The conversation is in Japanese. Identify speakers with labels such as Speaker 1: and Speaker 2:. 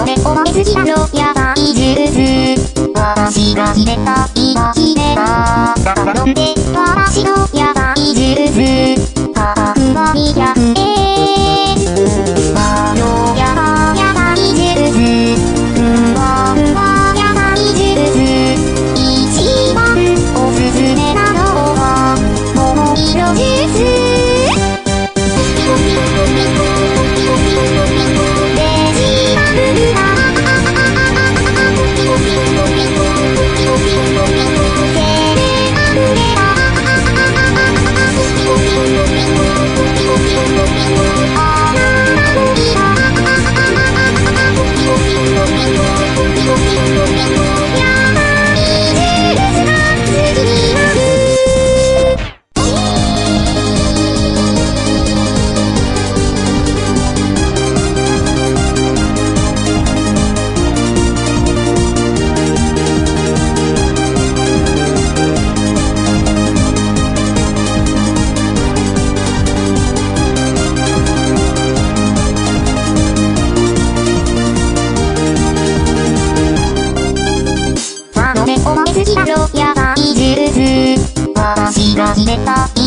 Speaker 1: それ思いすぎだろやばいジュース。私が決れた。ロやばいジュース私が決めた